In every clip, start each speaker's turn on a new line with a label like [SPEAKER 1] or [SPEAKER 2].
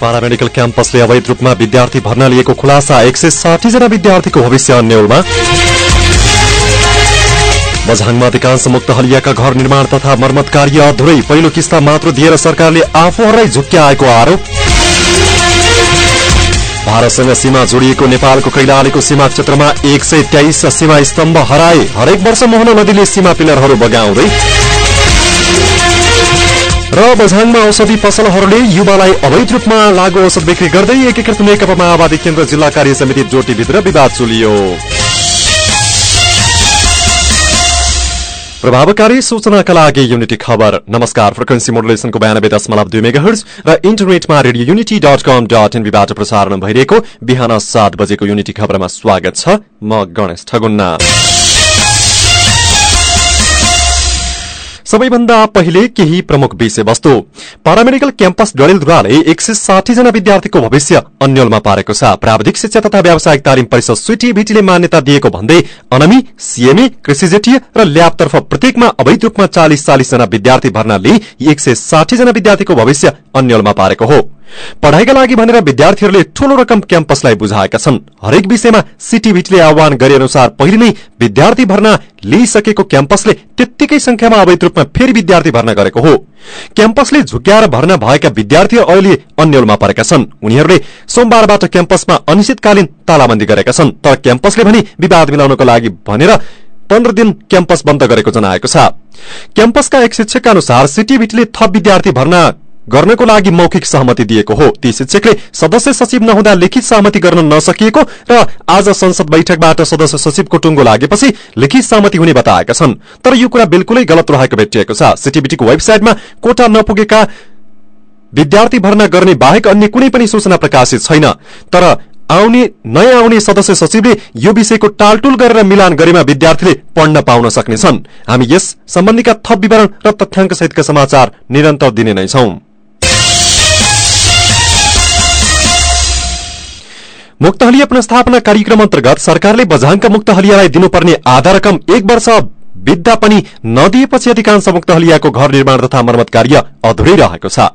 [SPEAKER 1] Paramedical क्याम्पसले अवैध रूपमा विद्यार्थी भर्ना लिएको खुलासा एक सय जना विद्यार्थीको भविष्य अन्यलमा। बझाङमा अधिकांश मुक्त हलियाका घर निर्माण तथा मर्मत कार्य अधुरै। पहिलो किस्ता मात्र दिएर सरकारले आफूहरूलाई झुक्क्याएको आरोप। भारतसँग सीमा जोडिएको नेपालको कैलालीको सीमा क्षेत्रमा एक सय तेइस सीमा स्तम्भ हराए। हरेक वर्ष मोहन नदीले सीमा पिलरहरू बगाउँदै र बझाङमा औषधि पसलहरूले युवालाई अवैध रूपमा लागू औषध बिक्री गर्दै एकीकृत नेकपा माओवादी केन्द्र जिल्ला कार्य समिति जोटीभित्र विवाद चुलियो। प्रभावकारी सूचनाका लागि युनिटी खबर। नमस्कार फ्रिक्वेन्सी मोडुलेसनको बयानब्बे दशमलव दुई मेगा र इन्टरनेटमा Radio Unity dot com dot इनबीबाट प्रसारण भइरहेको बिहान सात बजेको युनिटी खबरमा स्वागत छ म गणेश ठगुन्ना। सबैभन्दा पहिले केही प्रमुख विषयवस्तु। पारामेडिकल क्याम्पस डडेलधुराले एक सय साठी जना विद्यार्थीको भविष्य अन्यलमा पारेको छ। प्राविधिक शिक्षा तथा व्यावसायिक तालिम परिषद स्विटी भिटीले मान्यता दिएको भन्दै अनमी सीएमए कृषिजेटीय र ल्याबतर्फ प्रत्येकमा अवैध रूपमा चालिस चालिस जना विद्यार्थी भर्ना लिई एक सय साठी जना विद्यार्थीको भविष्य अन्यलमा पारेको हो। पढ़ाईका लागि भनेर विद्यार्थीहरूले ठूलो रकम क्याम्पसलाई बुझाएका छन्। हरेक विषयमा सिटिभिटीले आह्वान गरे अनुसार पहिले नै विद्यार्थी भर्ना लिइसकेको क्याम्पसले त्यत्तिकै संख्यामा अवैध रूपमा फेरि विद्यार्थी भर्ना गरेको हो। क्याम्पसले झुक्याएर भर्ना भएका विद्यार्थी अहिले अन्यलमा परेका छन्। उनीहरूले सोमबारबाट क्याम्पसमा अनिश्चितकालीन तालाबन्दी गरेका छन्। तर क्याम्पसले भने विवाद मिलाउनको लागि भनेर पन्ध्र दिन क्याम्पस बन्द गरेको जनाएको छ। क्याम्पसका एक शिक्षकका अनुसार सिटिभिटीले थप विद्यार्थी भर्ना गर्नको लागि मौखिक सहमति दिएको हो। ती शिक्षकले सदस्य सचिव नहुँदा लिखित सहमति गर्न नसकिएको र आज संसद बैठकबाट सदस्य सचिवको टुङ्गो लागेपछि लिखित सहमति हुने बताएका छन्। तर यो कुरा बिल्कुलै गलत रहेको भेटिएको छ। सिटिबिटीको वेबसाइटमा कोटा नपुगेका विद्यार्थी भर्ना गर्ने बाहेक अन्य कुनै पनि सूचना प्रकाशित छैन। तर आउने नयाँ आउने सदस्य सचिवले यो विषयको टालटुल गरेर मिलान गरेमा विद्यार्थीले पढ्न पाउन सक्नेछन् हामी यस सम्बन्धीका थप विवरण र तथ्याङ्क सहितका समाचार निरन्तर दिने नै छौं। मुक्त हलिया पुनस्थापना कार्यक्रम अन्तर्गत सरकारले बझाङका मुक्त हलियालाई दिनुपर्ने आधा रकम एक वर्ष विद्या पनि नदिएपछि अधिकांश मुक्त हलियाको घर निर्माण तथा मर्मत कार्य अधुरै रहेको छ।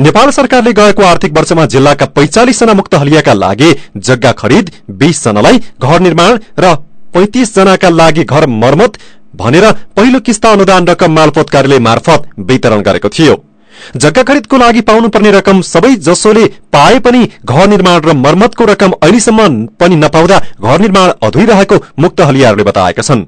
[SPEAKER 1] नेपाल सरकारले गएको आर्थिक वर्षमा जिल्लाका पैंचालिस जना मुक्त हलियाका लागि जग्गा खरिद बीस जनालाई घर निर्माण र जनाका लागि घर मर्मत भनेर पहिलो किस्ता अनुदान रकम मालपोत कार्यालय मार्फत वितरण गरेको थियो। जग्गा खरिदको लागि पाउनुपर्ने रकम सबै जसोले पाए पनि घर निर्माण र मर्मतको रकम अहिलेसम्म पनि नपाउँदा घर निर्माण अधुरै रहेको मुक्त हलियाहरूले बताएका छन्।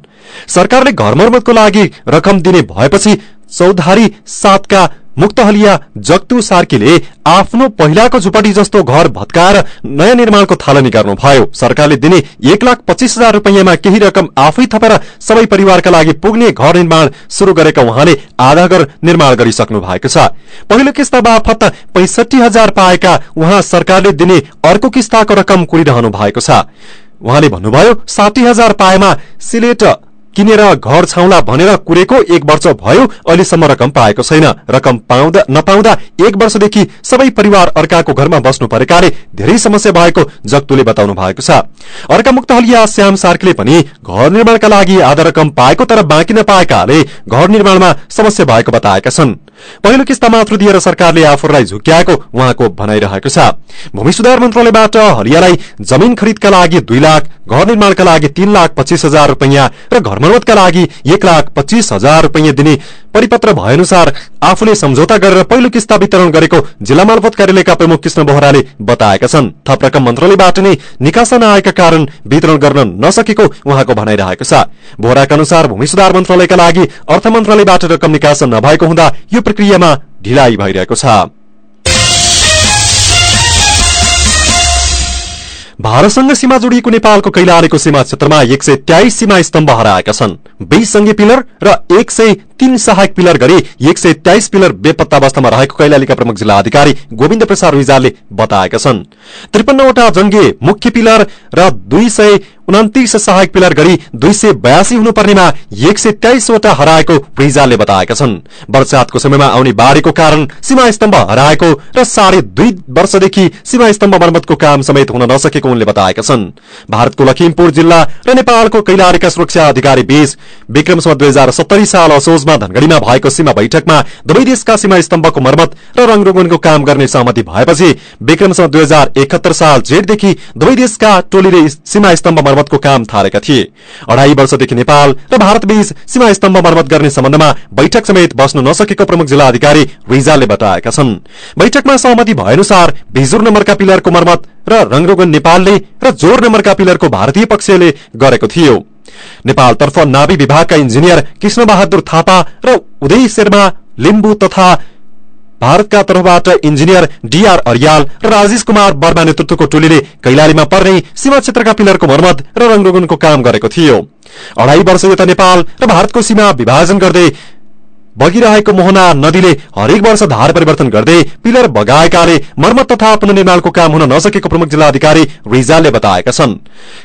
[SPEAKER 1] सरकारले घर मर्मतको लागि रकम दिने भएपछि चौधारी सातका मुक्तहलिया जक्तु सार्कीले आफ्नो पहिलाको झुपडी जस्तो घर भत्काएर नयाँ निर्माणको थालनी गर्नुभयो। सरकारले दिने एक लाख पच्चीस हजार रुपियाँमा केही रकम आफै थपेर सबै परिवारका लागि पुग्ने घर निर्माण शुरू गरेका उहाँले आधा घर निर्माण गरिसक्नु भएको छ। पहिलो किस्ता बापत पैसठी हजार पाएका उहाँ सरकारले दिने अर्को किस्ताको रकम कुरिरहनु भएको छ। उहाँले भन्नुभयो साठी हजार पाएमा सिलेट किनेर घर छाउला भनेर कुरेको एक वर्ष भयो अहिलेसम्म रकम पाएको छैन। रकम नपाउँदा एक वर्षदेखि सबै परिवार अर्काको घरमा बस्नु परेकाले धेरै समस्या भएको जगतुले बताउनु भएको छ। अर्का मुक्त हलिया श्याम सार्कीले पनि घर निर्माणका लागि आधा रकम पाएको तर बाँकी नपाएकाले घर निर्माणमा समस्या भएको बताएका छन्। पहिलो किस्ता मात्र दिएर सरकारले आफूलाई झुक्याएको उहाँको भनाइरहेको छ। भूमि सुधार मन्त्रालयबाट हरियालाई जमीन खरिदका लागि दुई लाख घर निर्माणका लागि तीन लाख पच्चीस हजार रुपियाँ र घर मर्मतका लागि एक लाख पच्चीस हजार रुपियाँ दिने परिपत्र भएअनुसार आफूले सम्झौता गरेर पहिलो किस्ता वितरण गरेको जिल्ला मालपत कार्यालयका प्रमुख कृष्ण बोहराले बताएका छन्। थप रकम मन्त्रालयबाट नै निकासा नआएका कारण वितरण गर्न नसकेको उहाँको भनाइरहेको छ। बोहराका अनुसार भूमि सुधार मन्त्रालयका लागि अर्थ मन्त्रालयबाट रकम निकासन नभएको हुँदा यो प्रक्रियामा ढिलाइ भइरहेको छ। भारतसँग सीमा जोडिएको नेपालको कैलालीको सीमा क्षेत्रमा एक सय तेइस सीमा स्तम्भ हराएका छन्। बीस संघीय पिलर र एक सय तीन सहायक पिलर गरी एक सय तेइस पिलर बेपत्ता अवस्थामा रहेको कैलालीका प्रमुख जिल्ला अधिकारी गोविन्द प्रसाद रिजालले बताएका छन्। त्रिपन्नवटा जंगे मुख्य पिलर र दुई सय उन्तिस सहायक पिलर गरी दुई सय बयासी हुनुपर्नेमा एक सय तेइसवटा हराएको रिजालले बताएका छन्। वर्षातको समयमा आउने बाढ़ीको कारण सीमा स्तम्भ हराएको र साढे दुई वर्षदेखि सीमा स्तम्भ मर्मतको काम समेत हुन नसकेको उनले बताएका छन्। भारतको लखिमपुर जिल्ला र नेपालको कैलालीका सुरक्षा अधिकारी बीच विक्रमसम्म दुई हजार सत्तरी साल असोजमा साथमा धनगढ़ीमा भएको सीमा बैठकमा दुवै देशका सीमा स्तम्भको मर्मत र रंगरोगनको काम गर्ने सहमति भएपछि विक्रमसँग दुई हजार एकहत्तर साल जेठदेखि दुवै देशका टोलीले सीमा स्तम्भ मर्मतको काम थालेका थिए। अढ़ाई वर्षदेखि नेपाल र भारतबीच सीमा स्तम्भ मर्मत गर्ने सम्बन्धमा बैठक समेत बस्न नसकेको प्रमुख जिल्ला अधिकारी रिजालले बताएका छन्। बैठकमा सहमति भएअनुसार भिजुर नम्बरका पिलरको मर्मत र रंगरोगन नेपालले र जोर नम्बरका पिलरको भारतीय पक्षले गरेको थियो। नेपालतर्फ नाभी विभागका इन्जिनियर कृष्ण बहादुर थापा र उदय शर्मा लिम्बू तथा भारतका तर्फबाट इन्जिनियर डीआर अरियाल र राजेश कुमार वर्मा नेतृत्वको टोलीले कैलालीमा पर्ने सीमा क्षेत्रका पिलरको मर्मत र रंगरोगनको काम गरेको थियो। अढ़ाई वर्ष यता नेपाल र भारतको सीमा विभाजन गर्दै बगिरहेको मोहना नदीले हरेक वर्ष धार परिवर्तन गर्दै पिलर बगाएकाले मर्मत तथा पुननिर्माणको काम हुन नसकेको प्रमुख जिल्ला अधिकारी रिजालले बताएका छन्।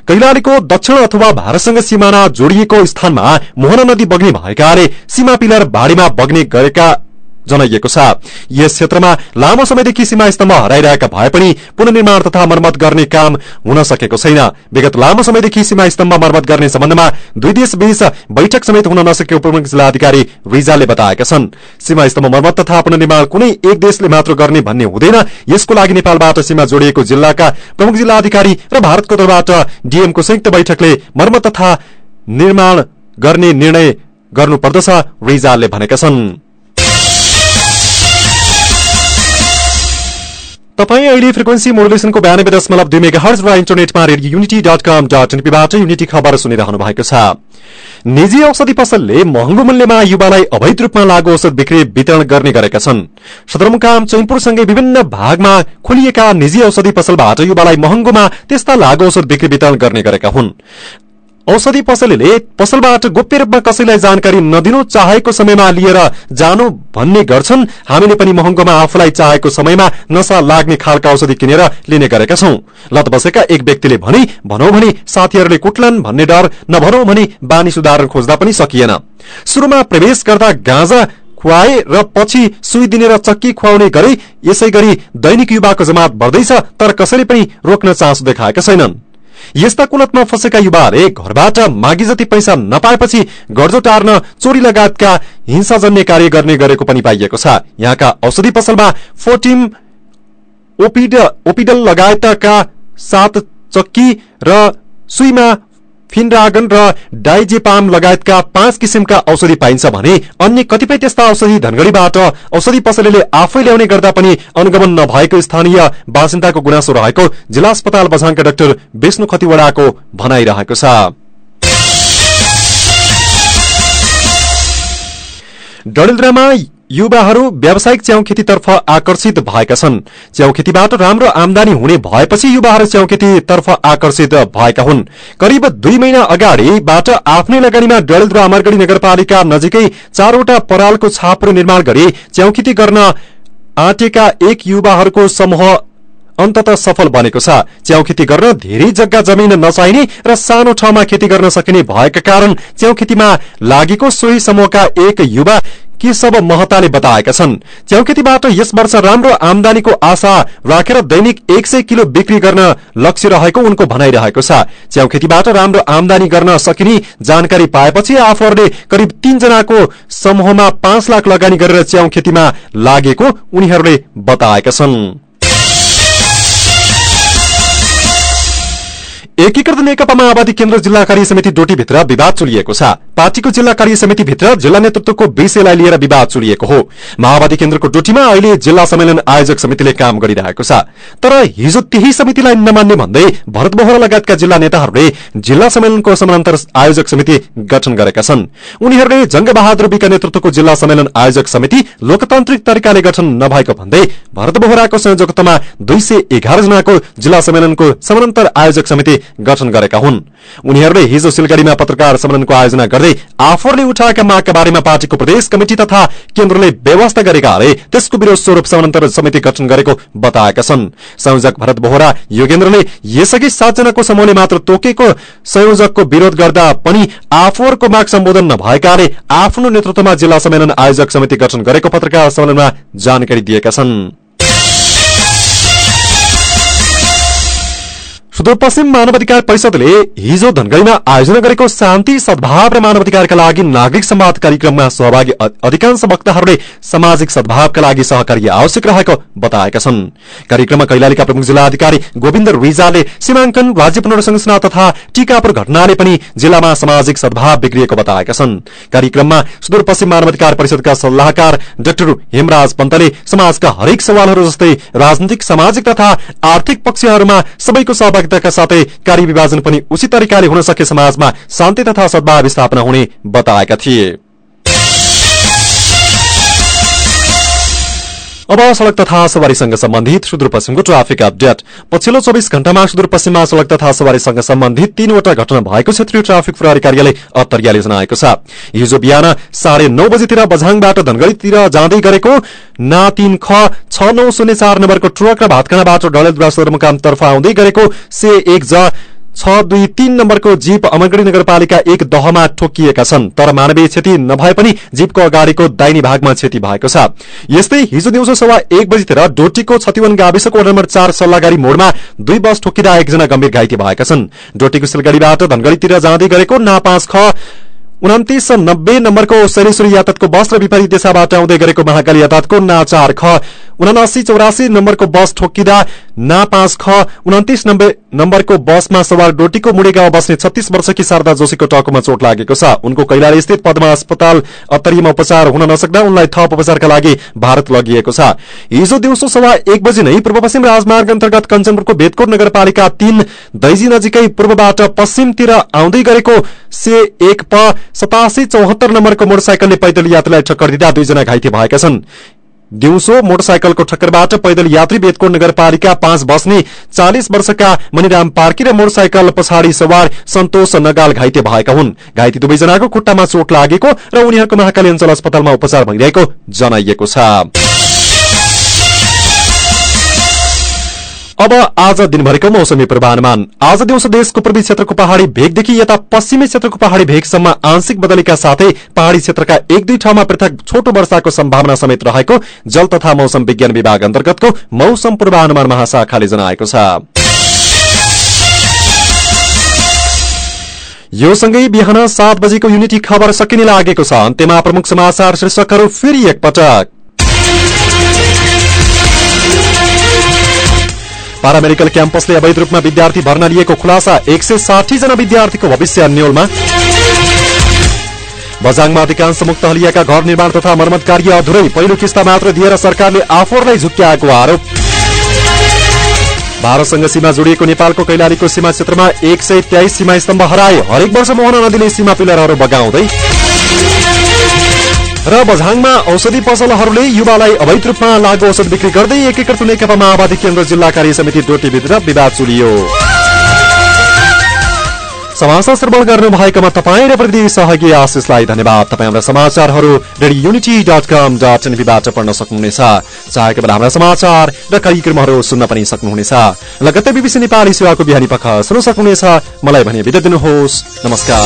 [SPEAKER 1] कैलालीको दक्षिण अथवा भारतसँग सिमाना जोडिएको स्थानमा मोहना नदी बग्ने भएकाले सीमा पिलर बाढ़ीमा बग्ने गरेका जनाइएको छ। यस क्षेत्रमा लामो समयदेखि सीमा स्तम्भ हराइरहेका भए पनि पुननिर्माण तथा मर्मत गर्ने काम हुन सकेको छैन। विगत लामो समयदेखि सीमा स्तम्भ मर्मत गर्ने सम्बन्धमा दुई देश बीच बैठक समेत हुन नसकेको प्रमुख जिल्ला अधिकारी रिजालले बताएका छन्। सीमा स्तम्भ मर्मत तथा पुननिर्माण कुनै एक देशले मात्र गर्ने भन्ने हुँदैन। यसको लागि नेपालबाट सीमा जोडिएको जिल्लाका प्रमुख जिल्ला अधिकारी र भारतको तर्फबाट डीएमको संयुक्त बैठकले मर्मत तथा निर्माण गर्ने निर्णय गर्नुपर्दछ रिजालले भनेका छन्। तपाईँ अहिले फ्रिक्वेन्सी मोडुलेसनको बयानब्बे दशमलव दुई मेगा हर्ज र इन्टरनेटमा Radio Unity dot com dot एनपीबाट unity खबर सुनिरहनु भएको छ। निजी औषधि पसलले महँगो मूल्यमा युवालाई अवैध रूपमा लागू औषध बिक्री वितरण गर्ने गरेका छन्। सदरमुकाम चैनपुरसँगै विभिन्न भागमा खोलिएका निजी औषधि पसलबाट युवालाई महँगोमा त्यस्ता लागू औषध बिक्री वितरण गर्ने गरेका हुन्। औषधि पसलले पसलबाट गोप्य रूपमा कसैलाई जानकारी नदिनु चाहेको समयमा लिएर जानु भन्ने गर्छन्। हामीले पनि महँगोमा आफूलाई चाहेको समयमा नशा लाग्ने खालका औषधि किनेर लिने गरेका छौं। लत बसेका एक व्यक्तिले भने भनौ भने साथीहरूले कुट्लान् भन्ने डर नभनौ भने बानी सुधार खोज्दा पनि सकिएन। शुरूमा प्रवेश गर्दा गाँजा खुवाए र पछि सुई दिने र चक्की खुवाउने गरे यसै गरी दैनिक युवाको जमात बढ्दैछ तर कसैले पनि रोक्न चासो देखाएका छैनन्। यस्ता कुलतमा फँसेका युवाहरूले घरबाट मागी जति पैसा नपाएपछि गर्जो टार्न चोरी लगायतका हिंसाजन्य कार्य गर्ने गरेको पनि पाइएको छ। यहाँका औषधि पसलमा फोर्टिम ओपिडल लगायतका सात चक्की र सुईमा फिनरागन र डाइजेपाम लगायतका पाँच किसिमका औषधि पाइन्छ भने अन्य कतिपय त्यस्ता औषधि धनगढ़ीबाट औषधि पसलले आफै ल्याउने गर्दा पनि अनुगमन नभएको स्थानीय बासिन्दाको गुनासो रहेको जिल्ला अस्पताल बझाङका डाक्टर विष्णु खतिवड़ाको भनाइरहेको छ। डडेलधुरामा युवाहरू व्यावसायिक च्याउ खेतीतर्फ आकर्षित भएका छन्। च्याउ खेतीबाट राम्रो आमदानी हुने भएपछि युवाहरू च्याउ खेतीतर्फ आकर्षित भएका हुन्। करिब दुई महिना अगाडिबाट आफ्नै लगानीमा डडेलधुरा अमरगढ़ी नगरपालिका नजिकै चारवटा परालको छापहरू निर्माण गरी च्याउ खेती गर्न आँटेका एक युवाहरूको समूह अन्तत सफल बनेको छ। च्याउ खेती गर्न धेरै जग्गा जमिन नचाहिने र सानो ठाउँमा खेती गर्न सकिने भएका कारण च्याउ खेतीमा लागेको सोही समूहका एक युवा केशव महताले बताएका छन्। च्याउखेतीबाट यस वर्ष राम्रो आमदानीको आशा राखेर दैनिक एक सय किलो बिक्री गर्न लक्ष्य रहेको उनको भनाइरहेको छ। च्याउखेतीबाट राम्रो आमदानी गर्न सकिने जानकारी पाएपछि आफूहरूले करिब तीनजनाको समूहमा पाँच लाख लगानी गरेर च्याउ खेतीमा लागेको उनीहरूले बताएका छन्। एकीकृत नेकपा माओवादी केन्द्र जिल्ला कार्य समिति डोटीभित्र विवाद चुलिएको छ। पार्टीको जिल्ला कार्य समितिभित्र जिल्ला नेतृत्वको विषयलाई लिएर विवाद चुलिएको हो। माओवादी केन्द्रको डोटीमा अहिले जिल्ला सम्मेलन आयोजक समितिले काम गरिरहेको छ। तर हिजो त्यही समितिलाई नमान्ने भन्दै भरत बोहरा लगायतका जिल्ला नेताहरूले जिल्ला सम्मेलनको समानान्तर आयोजक समिति गठन गरेका छन्। उनीहरूले जंगबहादुर विका नेतृत्वको जिल्ला सम्मेलन आयोजक समिति लोकतान्त्रिक तरिकाले गठन नभएको भन्दै भरत बोहराको संयोजकतामा दुई सय एघार जनाको जिल्ला सम्मेलनको समानान्तर आयोजक समिति गठन गरेका हुन्। उनीहरूले हिजो सिलगढ़ीमा पत्रकार सम्मेलनको आयोजना गर्दै आफूले उठाएका मागका बारेमा पार्टीको प्रदेश कमिटि तथा केन्द्रले व्यवस्था गरेकाले त्यसको विरोध स्वरूप समानान्तर समिति गठन गरेको बताएका छन्। संयोजक भरत बोहरा योगेन्द्रले यसअघि सातजनाको समूहले मात्र तोकेको संयोजकको विरोध गर्दा पनि आफूहरूको माग सम्बोधन नभएकाले आफ्नो नेतृत्वमा जिल्ला सम्मेलन आयोजक समिति गठन गरेको पत्रकार सम्मेलनमा जानकारी दिएका छन्। सुदूरपश्चिम मानवाधिकार परिषदले हिजो धनगढ़ीमा आयोजना गरेको शान्ति सद्भाव र मानवाधिकारका लागि नागरिक संवाद कार्यक्रममा सहभागी अधिकांश वक्ताहरूले सामाजिक सद्भावका लागि सहकार्य आवश्यक रहेको बताएका छन्। कार्यक्रममा कैलालीका प्रमुख जिल्ला अधिकारी गोविन्द रिजाले सीमाङ्कन राज्य पुनर्संरचना तथा टीकापुर घटनाले पनि जिल्लामा सामाजिक सद्भाव बिग्रिएको बताएका छन्। कार्यक्रममा सुदूरपश्चिम मानवाधिकार परिषदका सल्लाहकार डाक्टर हेमराज पन्तले समाजका हरेक सवालहरू जस्तै राजनीतिक सामाजिक तथा आर्थिक पक्षहरूमा सबैको सहभागी सहभागिताका साथै कार्य विभाजन पनि उचित तरिकाले हुन सके समाजमा शान्ति तथा सद्भाव स्थापना हुने बताएका थिए। अब सड़क तथा सवारीसँग सम्बन्धित सुदूरपश्चिमको ट्राफिक अपडेट। पछिल्लो चौबिस घण्टामा सुदूरपश्चिममा सड़क तथा सवारीसँग सम्बन्धित तीनवटा घटना भएको क्षेत्रीय ट्राफिक प्रहरी कार्यालय अत्तरियाले जनाएको छ। हिजो बिहान साढे नौ बजीतिर बझाङबाट धनगढ़ीतिर जाँदै गरेको ना तीन ख छ नौ शून्य चार नम्बरको ट्रक र भातखानाबाट डलेलद्वारा सदरमुकामतर्फ आउँदै गरेको से एक ज छ दुई तीन नम्बरको जीप अमरगढ़ी नगरपालिका एक दहमा ठोकिएका छन् तर मानवीय क्षति नभए पनि जीपको अगाडिको दाहिनी भागमा क्षति भएको छ। यस्तै हिजो दिउँसो सवा एक बजीतिर डोटीको छतिवन गाविसको नम्बर चार सल्लाहगारी मोडमा दुई बस ठोकिँदा एकजना गम्भीर घाइते भएका छन्। डोटीको सिलगढ़ीबाट धनगढ़ीतिर जाँदै गरेको ना पाँच ख उन्तिस नब्बे नम्बरको शैलेश्वरी यातायातको बस र विपरीत दिशाबाट आउँदै गरेको महाकाली यातायातको ना चार ख उनासी चौरासी नम्बरको बस ठोकिँदा ना पाँच ख उन्तिस नम्बरको बसमा सवार डोटीको मुडे गाउँ बस्ने छत्तीस वर्षकी शारदा जोशीको टाउकोमा चोट लागेको छ। उनको कैलाली स्थित पद्मा अस्पताल अत्तरीमा उपचार हुन नसक्दा उनलाई थप उपचारका लागि भारत लगिएको छ। हिजो दिउँसो सभा एक बजी नै पूर्व पश्चिम राजमार्ग अन्तर्गत कञ्चनपुरको बेदकोट नगरपालिका तीन दैजी नजिकै पूर्वबाट पश्चिमतिर आउँदै गरेको से एक प सतासी चौहत्तर नम्बरको मोटरसाइकलले पैदल यात्रीलाई ठक्कर दिँदा दुईजना घाइते भएका छन्। दिउँसो मोटरसाइकलको ठक्करबाट पैदल यात्री बेदको नगरपालिका पाँच बस्ने चालिस वर्षका मणिराम पार्की र मोटरसाइकल पछाडि सवार सन्तोष नगाल घाइते भएका हुन्। घाइते दुवैजनाको खुट्टामा चोट लागेको र उनीहरूको महाकाली अञ्चल अस्पतालमा उपचार भइरहेको जनाइएको छ। अब आज दिनभरिको मौसमी पूर्वानुमान। आज दिउँसो देशको पूर्वी क्षेत्रको पहाड़ी भेगदेखि यता पश्चिमी क्षेत्रको पहाड़ी भेगसम्म आंशिक बदलीका साथै पहाड़ी क्षेत्रका एक दुई ठाउँमा पृथक छोटो वर्षाको सम्भावना समेत रहेको जल तथा मौसम विज्ञान विभाग अन्तर्गतको मौसम पूर्वानुमान महाशाखाले जनाएको छ। यो सँगै बिहान सात बजेको युनिटी खबर सकिने लागेको छ। अन्त्यमा प्रमुख समाचार शीर्षकहरू फेरि एकपटक। पारामेडिकल क्याम्पसले अवैध रूपमा विद्यार्थी भर्ना लिएको खुलासा एक सय साठी जना विद्यार्थीको भविष्य अन्यलमा। बजाङमा अधिकांश मुक्त हलियाका घर निर्माण तथा मर्मत कार्य अधुरै। पहिलो किस्ता मात्र दिएर सरकारले आफूहरूलाई झुक्क्याएको आरोप। भारतसँग सीमा जोडिएको नेपालको कैलालीको सीमा क्षेत्रमा एक सय तेइस सीमा स्तम्भ हराए। हरेक वर्ष मोहन नदीले सीमा पिलरहरू बगाउँदै र बझाङमा औषधि पसलहरूले युवालाई अवैध रूपमा लागू औषध बिक्री गर्दै एकीकृत नेकपा माओवादी केन्द्र जिल्ला कार्य समिति डोटीभित्र विवाद चुलियो। समाचार श्रवण गर्नु भएकोमा तपाईँ र प्रति सहयोगी आशिषलाई धन्यवाद। तपाईँ हाम्रा समाचारहरू Radio Unity dot com dot एनपीबाट पढ्न सक्नुहुनेछ। चाहेको बेला हाम्रा समाचार र कार्यक्रमहरू सुन्न पनि सक्नुहुनेछ। लगत्तै बिबिसी नेपाली सेवाको बिहानी पख सुन्न सक्नुहुनेछ। मलाई भने बिदा दिनुहोस्। नमस्कार।